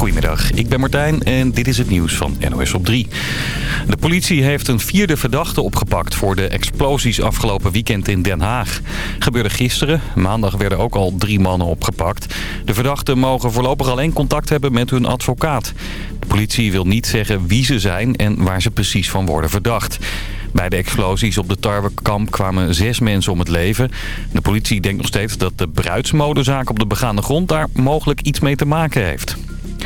Goedemiddag, ik ben Martijn en dit is het nieuws van NOS op 3. De politie heeft een vierde verdachte opgepakt voor de explosies afgelopen weekend in Den Haag. Gebeurde gisteren. Maandag werden ook al drie mannen opgepakt. De verdachten mogen voorlopig alleen contact hebben met hun advocaat. De politie wil niet zeggen wie ze zijn en waar ze precies van worden verdacht. Bij de explosies op de tarwekamp kwamen zes mensen om het leven. De politie denkt nog steeds dat de bruidsmodezaak op de begaande grond daar mogelijk iets mee te maken heeft.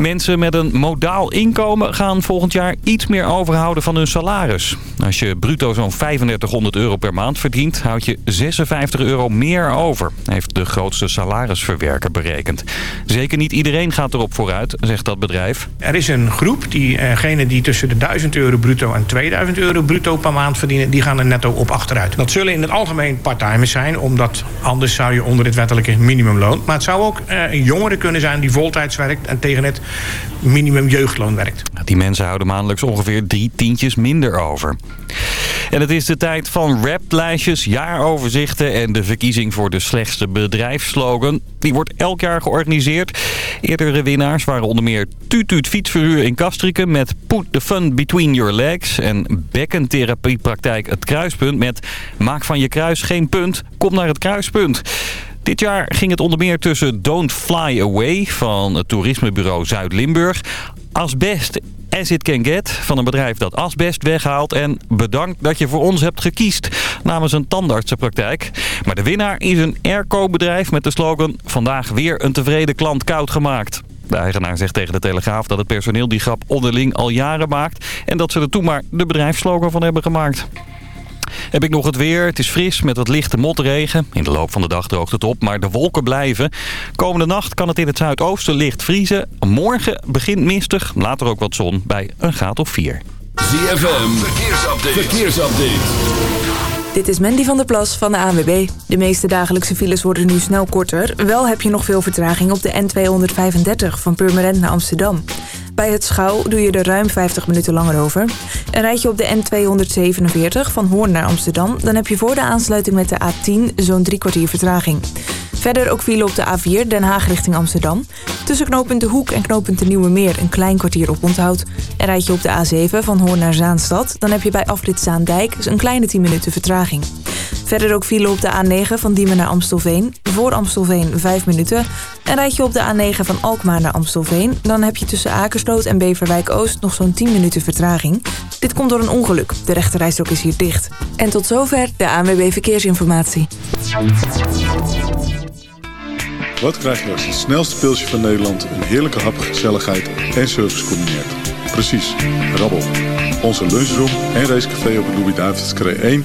Mensen met een modaal inkomen gaan volgend jaar iets meer overhouden van hun salaris. Als je bruto zo'n 3500 euro per maand verdient, houd je 56 euro meer over, heeft de grootste salarisverwerker berekend. Zeker niet iedereen gaat erop vooruit, zegt dat bedrijf. Er is een groep, diegenen die tussen de 1000 euro bruto en 2000 euro bruto per maand verdienen, die gaan er netto op achteruit. Dat zullen in het algemeen parttimers zijn, omdat anders zou je onder het wettelijke minimumloon. Maar het zou ook eh, een jongere kunnen zijn die voltijds werkt en tegen het minimum jeugdloon werkt. Die mensen houden maandelijks ongeveer drie tientjes minder over. En het is de tijd van raplijstjes, jaaroverzichten en de verkiezing voor de slechtste bedrijfsslogan. Die wordt elk jaar georganiseerd. Eerdere winnaars waren onder meer Tutuut fietsverhuur in Castricum met Put the Fun Between Your Legs. En bekkentherapiepraktijk Het Kruispunt met Maak van je kruis geen punt, kom naar het kruispunt. Dit jaar ging het onder meer tussen Don't Fly Away van het toerismebureau Zuid-Limburg... Asbest As It Can Get van een bedrijf dat asbest weghaalt... en bedankt dat je voor ons hebt gekiest namens een tandartsenpraktijk. Maar de winnaar is een airco-bedrijf met de slogan... vandaag weer een tevreden klant koud gemaakt. De eigenaar zegt tegen de Telegraaf dat het personeel die grap onderling al jaren maakt... en dat ze er toen maar de bedrijfslogan van hebben gemaakt. Heb ik nog het weer. Het is fris met wat lichte motregen. In de loop van de dag droogt het op, maar de wolken blijven. Komende nacht kan het in het zuidoosten licht vriezen. Morgen begint mistig, later ook wat zon bij een graad of 4. ZFM, verkeersupdate. verkeersupdate. Dit is Mandy van der Plas van de ANWB. De meeste dagelijkse files worden nu snel korter. Wel heb je nog veel vertraging op de N235 van Purmerend naar Amsterdam. Bij het Schouw doe je er ruim 50 minuten langer over. En rijd je op de N247 van Hoorn naar Amsterdam... dan heb je voor de aansluiting met de A10 zo'n drie kwartier vertraging. Verder ook file op de A4 Den Haag richting Amsterdam. Tussen knooppunt De Hoek en knooppunt De Nieuwe Meer een klein kwartier op onthoud. En rijd je op de A7 van Hoorn naar Zaanstad... dan heb je bij afrit Zaandijk een kleine 10 minuten vertraging. Verder ook file op de A9 van Diemen naar Amstelveen. Voor Amstelveen 5 minuten. En rijd je op de A9 van Alkmaar naar Amstelveen... dan heb je tussen Akersloot en Beverwijk Oost nog zo'n 10 minuten vertraging. Dit komt door een ongeluk. De rechterrijstrook is hier dicht. En tot zover de ANWB Verkeersinformatie. Wat krijg je als het snelste pilsje van Nederland... een heerlijke hap, gezelligheid en service combineert? Precies, rabbel. Onze lunchroom en racecafé op de Louis-David's 1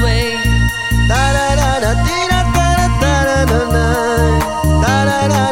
way. Da da da da da da da da da da da da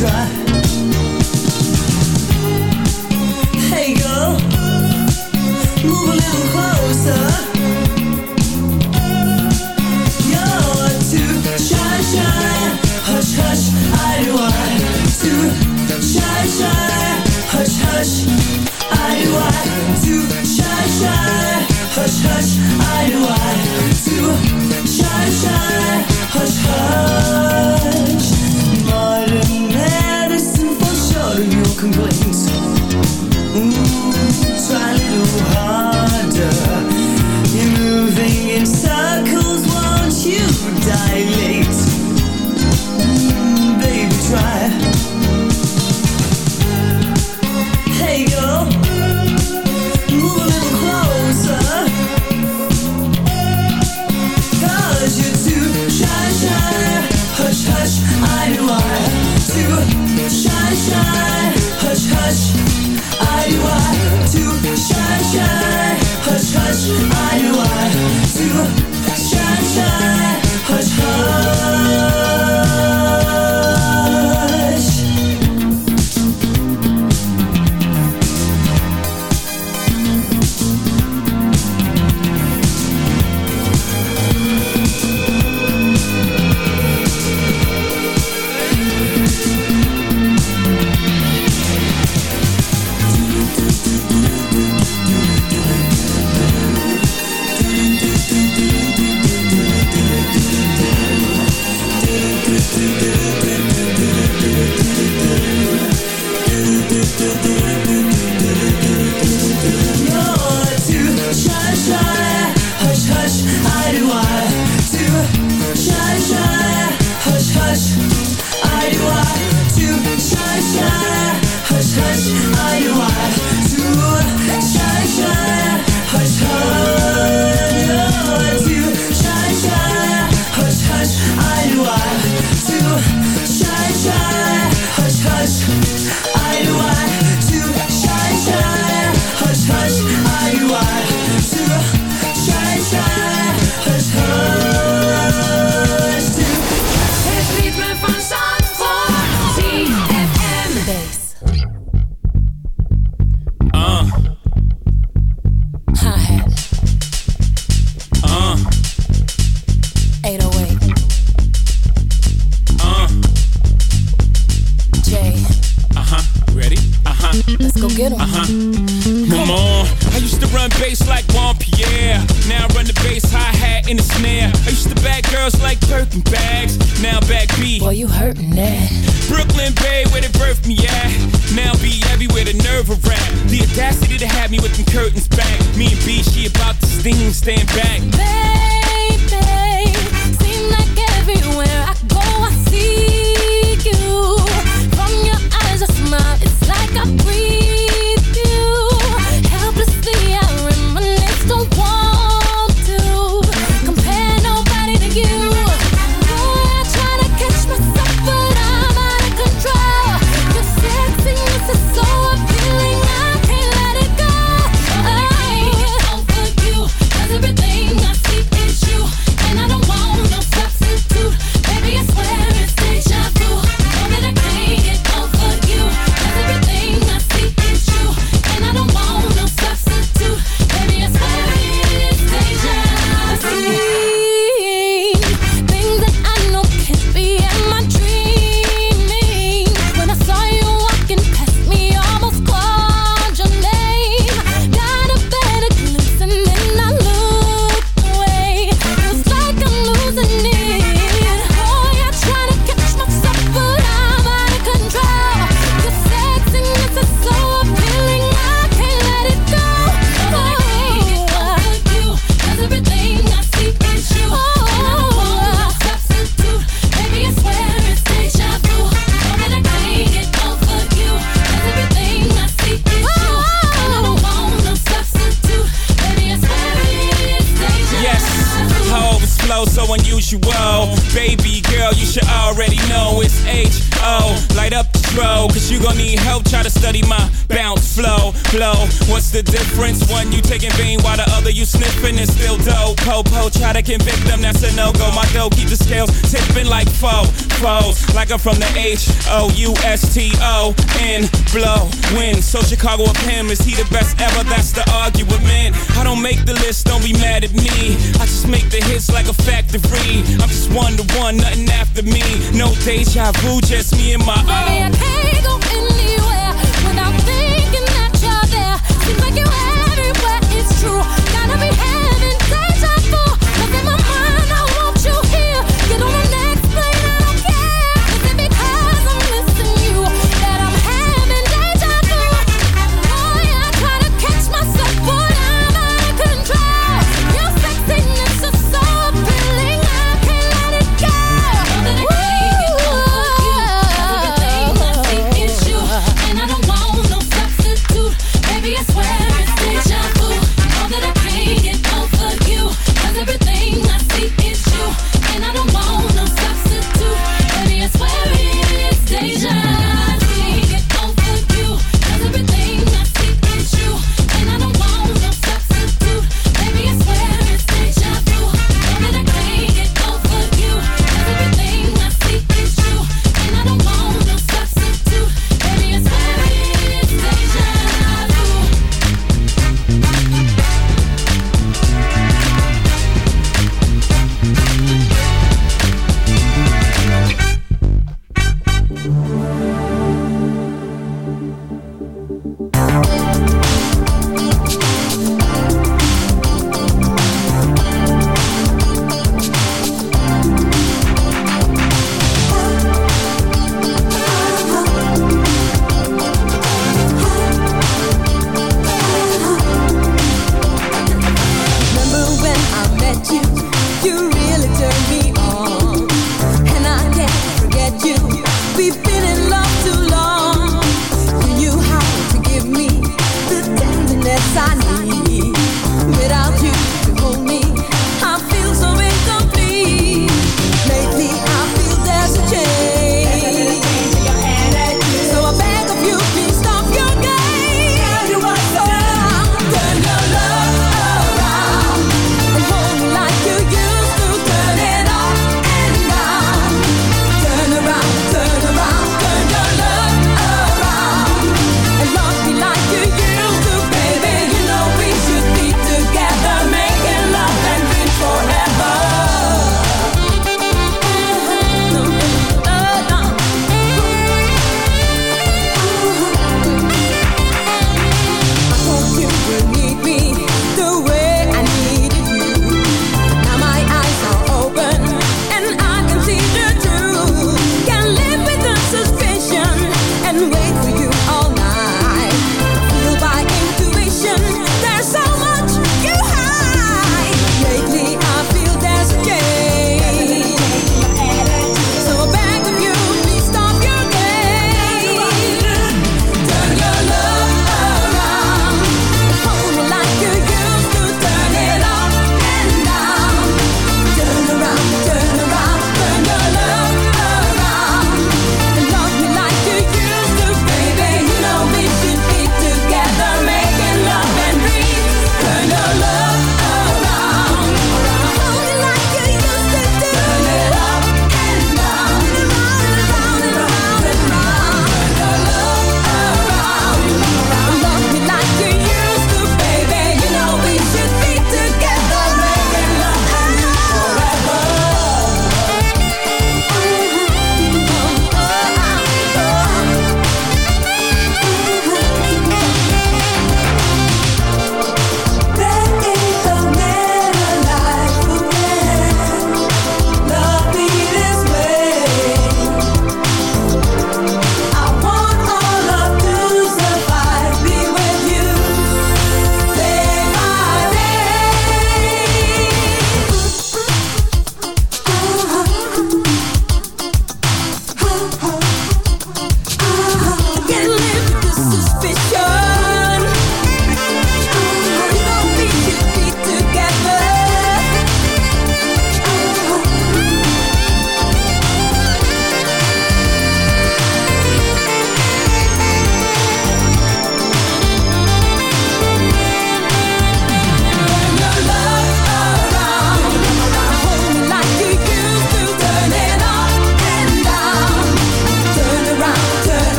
转。H O U S T O N blow. Win. So Chicago up him is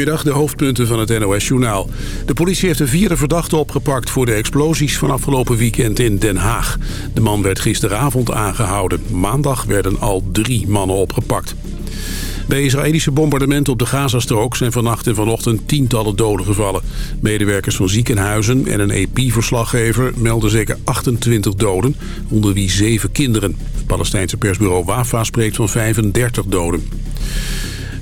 Goedemiddag, de hoofdpunten van het NOS-journaal. De politie heeft een vierde verdachte opgepakt voor de explosies van afgelopen weekend in Den Haag. De man werd gisteravond aangehouden. Maandag werden al drie mannen opgepakt. Bij Israëlische bombardementen op de Gazastrook zijn vannacht en vanochtend tientallen doden gevallen. Medewerkers van ziekenhuizen en een EP-verslaggever melden zeker 28 doden, onder wie zeven kinderen. Het Palestijnse persbureau WAFA spreekt van 35 doden.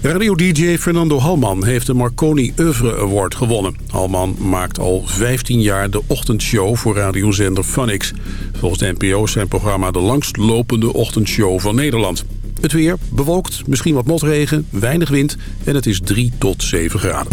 Radio-dj Fernando Halman heeft de Marconi Oeuvre Award gewonnen. Halman maakt al 15 jaar de ochtendshow voor radiozender Funix. Volgens de NPO is zijn programma de langstlopende ochtendshow van Nederland. Het weer bewolkt, misschien wat motregen, weinig wind en het is 3 tot 7 graden.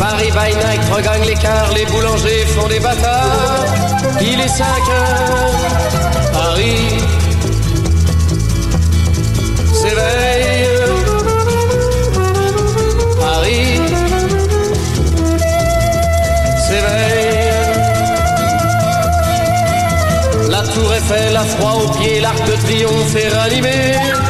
Paris by night regagne l'écart, les boulangers font des bâtards. Il est 5 heures, Paris s'éveille. Paris s'éveille. La tour Eiffel a froid aux pieds, l'arc de triomphe est ranimé.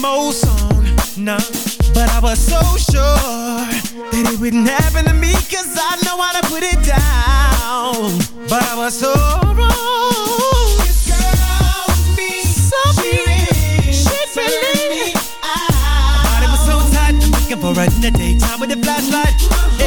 same old song, no. But I was so sure that it wouldn't happen to me, cause I know how to put it down. But I was so wrong. This girl, me, she was so tight, looking for her in the daytime with the flashlight.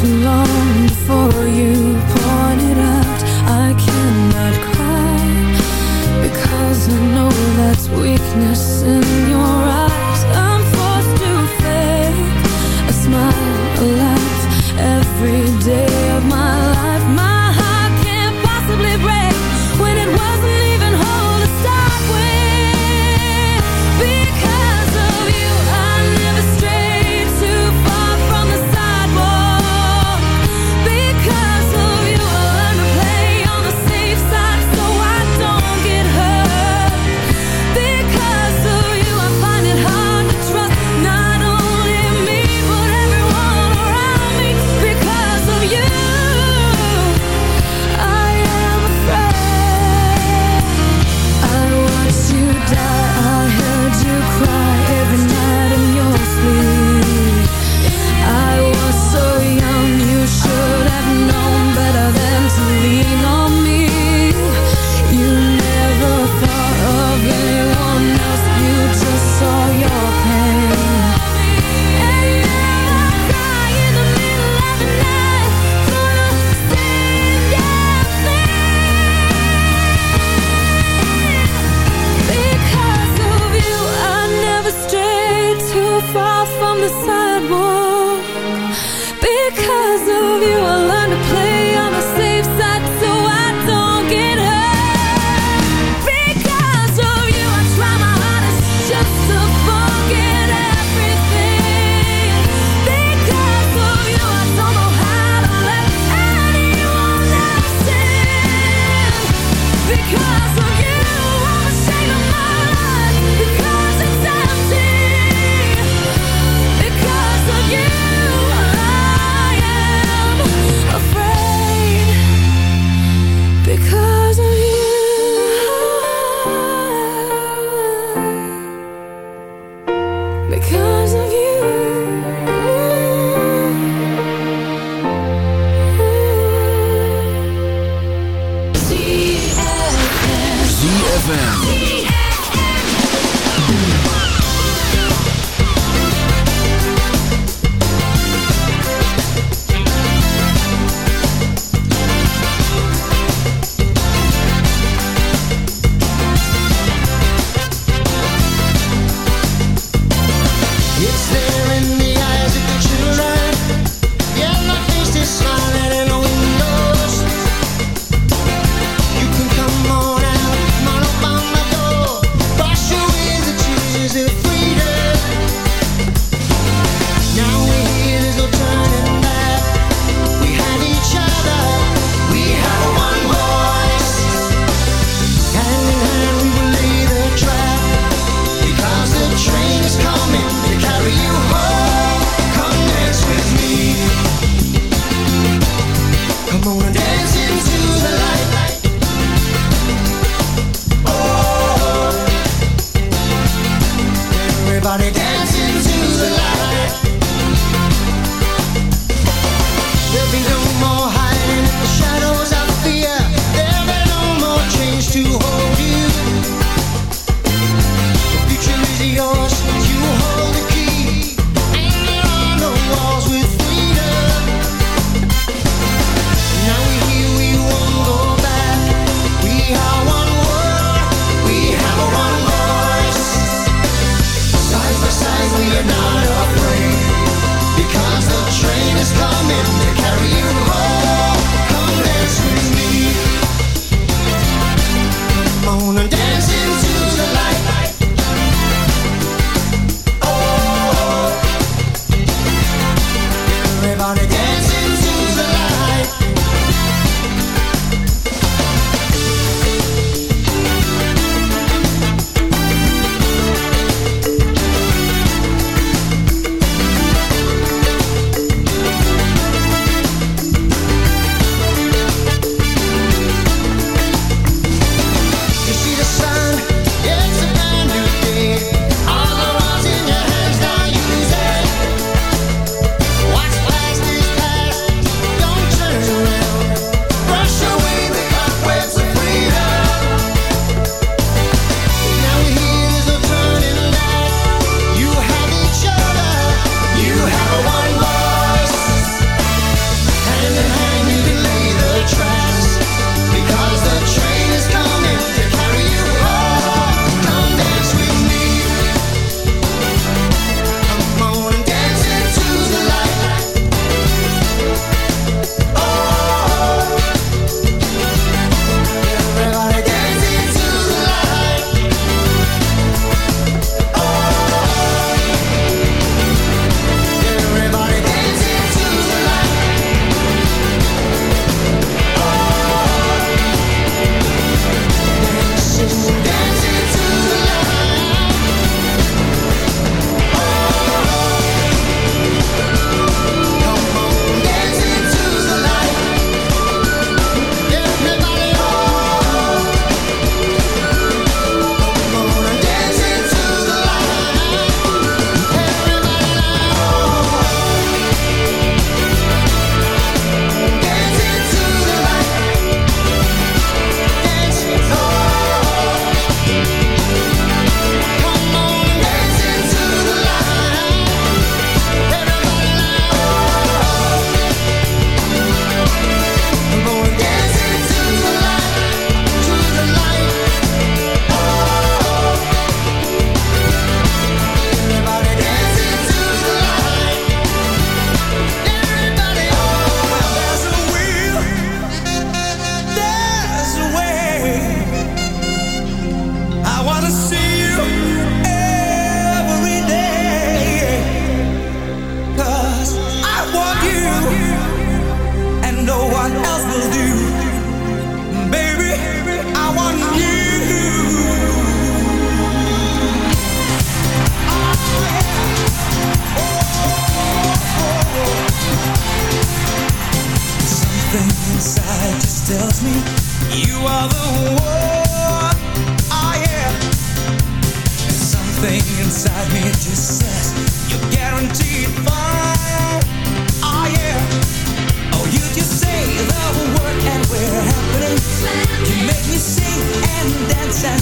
Too long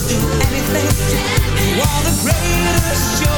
do anything. You are the greatest show.